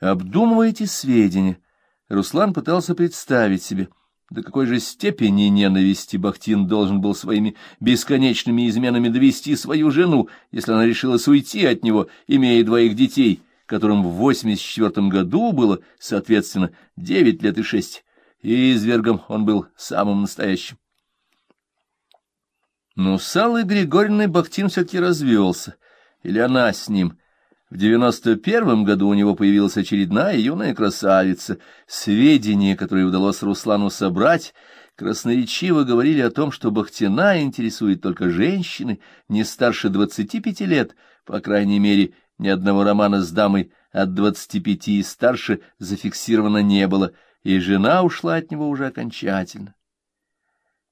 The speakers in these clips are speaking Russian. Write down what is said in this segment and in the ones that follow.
Обдумывая эти сведения, Руслан пытался представить себе, до какой же степени ненависти Бахтин должен был своими бесконечными изменами довести свою жену, если она решилась уйти от него, имея двоих детей, которым в 84 году было, соответственно, 9 лет и 6, и извергом он был самым настоящим. Но с Аллой Григорьевной Бахтин все-таки развелся, или она с ним. В девяносто первом году у него появилась очередная юная красавица. Сведения, которые удалось Руслану собрать, красноречиво говорили о том, что Бахтина интересует только женщины не старше двадцати пяти лет, по крайней мере, ни одного романа с дамой от двадцати пяти и старше зафиксировано не было, и жена ушла от него уже окончательно.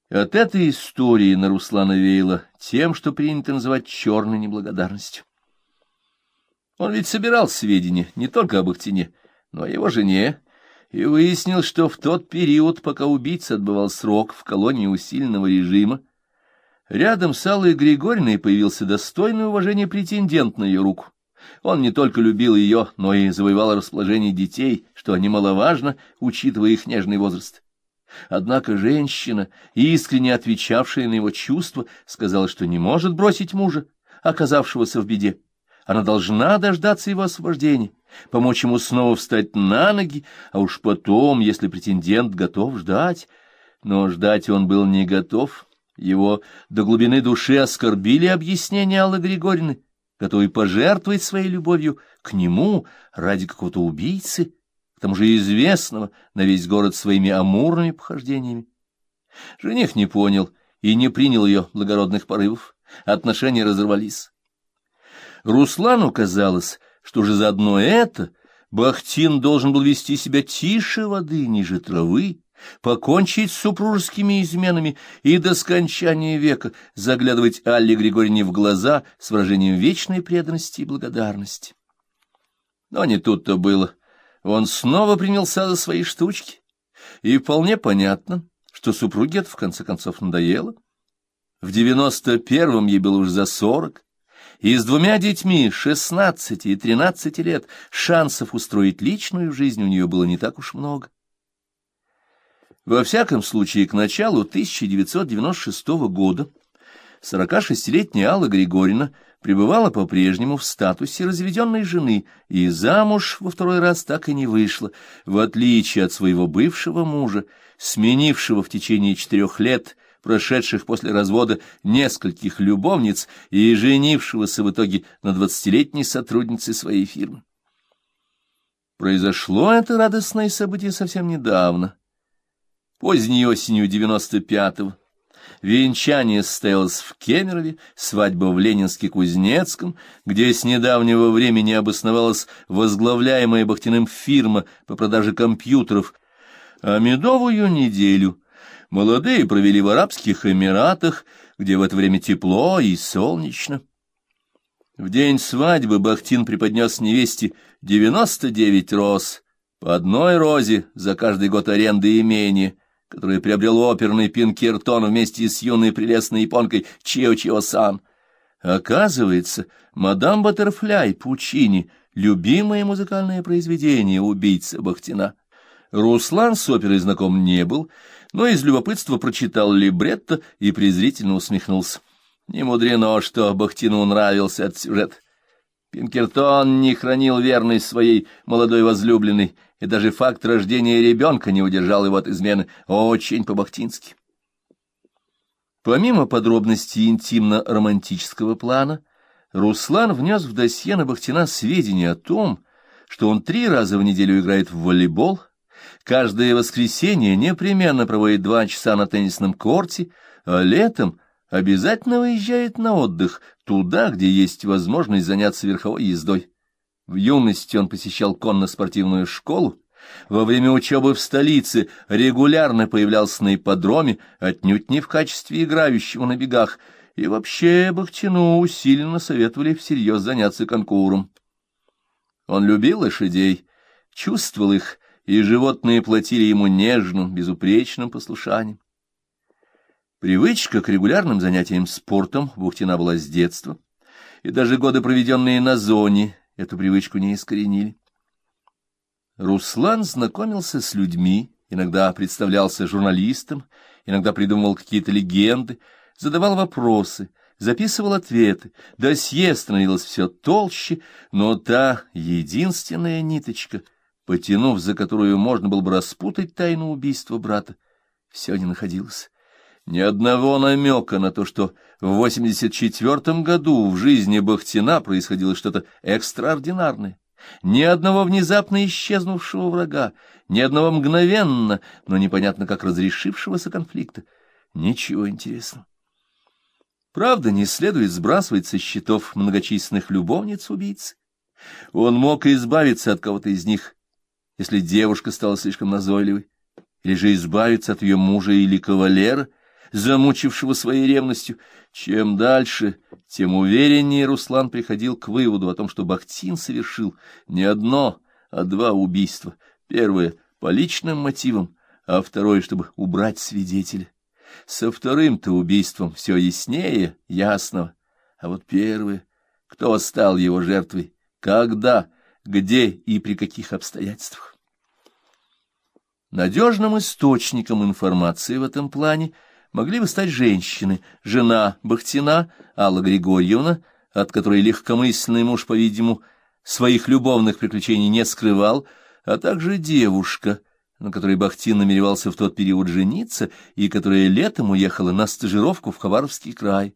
От этой истории на Руслана веяло тем, что принято называть черной неблагодарностью. Он ведь собирал сведения не только об Ахтине, но и о его жене, и выяснил, что в тот период, пока убийца отбывал срок в колонии усиленного режима, рядом с Аллой Григорьевной появился достойный уважения претендент на ее руку. Он не только любил ее, но и завоевал расположение детей, что немаловажно, учитывая их нежный возраст. Однако женщина, искренне отвечавшая на его чувства, сказала, что не может бросить мужа, оказавшегося в беде. Она должна дождаться его освобождения, помочь ему снова встать на ноги, а уж потом, если претендент готов ждать. Но ждать он был не готов. Его до глубины души оскорбили объяснения Аллы Григорьевны, готовой пожертвовать своей любовью к нему ради какого-то убийцы, к тому же известного на весь город своими амурными похождениями. Жених не понял и не принял ее благородных порывов. Отношения разорвались. Руслану казалось, что же за одно это Бахтин должен был вести себя тише воды, ниже травы, покончить с супружескими изменами и до скончания века заглядывать Алле Григорьевне в глаза с выражением вечной преданности и благодарности. Но не тут-то было. Он снова принялся за свои штучки, и вполне понятно, что супруге это в конце концов надоело. В девяносто первом ей было уже за сорок, и с двумя детьми, шестнадцати и тринадцати лет, шансов устроить личную жизнь у нее было не так уж много. Во всяком случае, к началу 1996 года 46-летняя Алла Григорьевна пребывала по-прежнему в статусе разведенной жены и замуж во второй раз так и не вышла, в отличие от своего бывшего мужа, сменившего в течение четырех лет прошедших после развода нескольких любовниц и женившегося в итоге на двадцатилетней сотруднице своей фирмы. Произошло это радостное событие совсем недавно, поздней осенью девяносто пятого. Венчание состоялось в Кемерове, свадьба в Ленинске-Кузнецком, где с недавнего времени обосновалась возглавляемая Бахтиным фирма по продаже компьютеров, а медовую неделю — Молодые провели в Арабских Эмиратах, где в это время тепло и солнечно. В день свадьбы Бахтин преподнес невесте девяносто девять роз, по одной розе за каждый год аренды имения, которое приобрел оперный Пинкертон вместе с юной прелестной японкой Чио-Чио-сан. Оказывается, мадам Баттерфляй Пучини — любимое музыкальное произведение убийцы Бахтина. Руслан с оперой знаком не был, но из любопытства прочитал либретто и презрительно усмехнулся. Не мудрено, что Бахтину нравился этот сюжет. Пинкертон не хранил верность своей молодой возлюбленной, и даже факт рождения ребенка не удержал его от измены. Очень по-бахтински. Помимо подробностей интимно-романтического плана, Руслан внес в досье на Бахтина сведения о том, что он три раза в неделю играет в волейбол, Каждое воскресенье непременно проводит два часа на теннисном корте, а летом обязательно выезжает на отдых туда, где есть возможность заняться верховой ездой. В юности он посещал конно-спортивную школу, во время учебы в столице регулярно появлялся на ипподроме, отнюдь не в качестве играющего на бегах, и вообще Бахтину усиленно советовали всерьез заняться конкуром. Он любил лошадей, чувствовал их, и животные платили ему нежным, безупречным послушанием. Привычка к регулярным занятиям спортом Бухтина была с детства, и даже годы, проведенные на зоне, эту привычку не искоренили. Руслан знакомился с людьми, иногда представлялся журналистом, иногда придумывал какие-то легенды, задавал вопросы, записывал ответы, досье становилось все толще, но та единственная ниточка, потянув за которую можно было бы распутать тайну убийства брата, все не находилось. Ни одного намека на то, что в 84 году в жизни Бахтина происходило что-то экстраординарное. Ни одного внезапно исчезнувшего врага, ни одного мгновенно, но непонятно как разрешившегося конфликта. Ничего интересного. Правда, не следует сбрасывать со счетов многочисленных любовниц убийц. Он мог избавиться от кого-то из них, если девушка стала слишком назойливой, или же избавиться от ее мужа или кавалера, замучившего своей ревностью. Чем дальше, тем увереннее Руслан приходил к выводу о том, что Бахтин совершил не одно, а два убийства. Первое — по личным мотивам, а второе, чтобы убрать свидетеля. Со вторым-то убийством все яснее, ясного. А вот первое — кто стал его жертвой, когда, где и при каких обстоятельствах. Надежным источником информации в этом плане могли бы стать женщины, жена Бахтина, Алла Григорьевна, от которой легкомысленный муж, по-видимому, своих любовных приключений не скрывал, а также девушка — на которой Бахтин намеревался в тот период жениться и которая летом уехала на стажировку в Хабаровский край.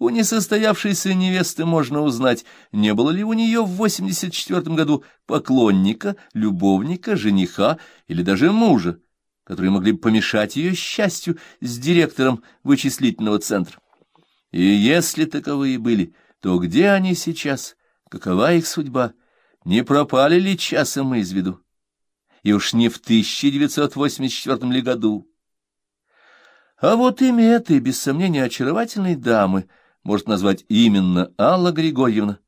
У несостоявшейся невесты можно узнать, не было ли у нее в 84 году поклонника, любовника, жениха или даже мужа, которые могли бы помешать ее счастью с директором вычислительного центра. И если таковые были, то где они сейчас, какова их судьба, не пропали ли часом из виду? и уж не в 1984 ли году. А вот имя этой, без сомнения, очаровательной дамы может назвать именно Алла Григорьевна,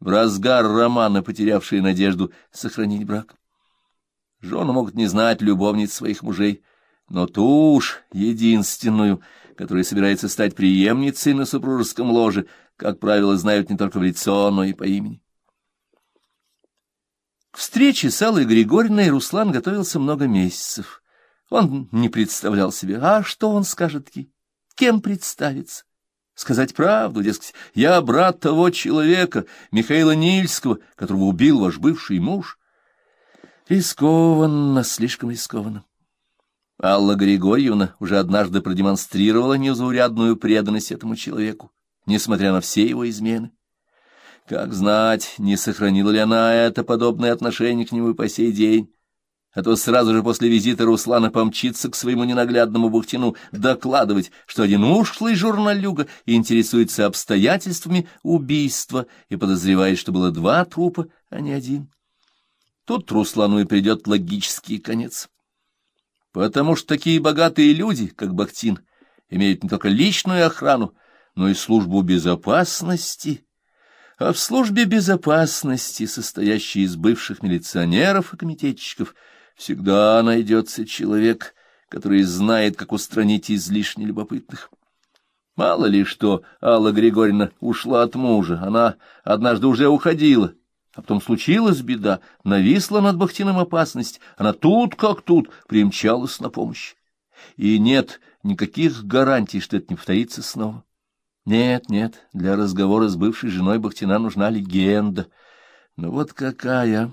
в разгар романа потерявшая надежду сохранить брак. Жены могут не знать любовниц своих мужей, но ту уж единственную, которая собирается стать преемницей на супружеском ложе, как правило, знают не только в лицо, но и по имени. К встрече с Аллой Григорьевной Руслан готовился много месяцев. Он не представлял себе, а что он скажет ей, кем представится. Сказать правду, дескать, я брат того человека, Михаила Нильского, которого убил ваш бывший муж. Рискованно, слишком рискованно. Алла Григорьевна уже однажды продемонстрировала незаурядную преданность этому человеку, несмотря на все его измены. Как знать, не сохранила ли она это подобное отношение к нему по сей день, а то сразу же после визита Руслана помчится к своему ненаглядному Бухтину докладывать, что один ушлый журналюга интересуется обстоятельствами убийства и подозревает, что было два трупа, а не один. Тут Руслану и придет логический конец. Потому что такие богатые люди, как Бахтин, имеют не только личную охрану, но и службу безопасности — а в службе безопасности, состоящей из бывших милиционеров и комитетчиков, всегда найдется человек, который знает, как устранить излишне любопытных. Мало ли что Алла Григорьевна ушла от мужа, она однажды уже уходила, а потом случилась беда, нависла над Бахтином опасность, она тут как тут примчалась на помощь. И нет никаких гарантий, что это не повторится снова. Нет, нет, для разговора с бывшей женой Бахтина нужна легенда. Но вот какая...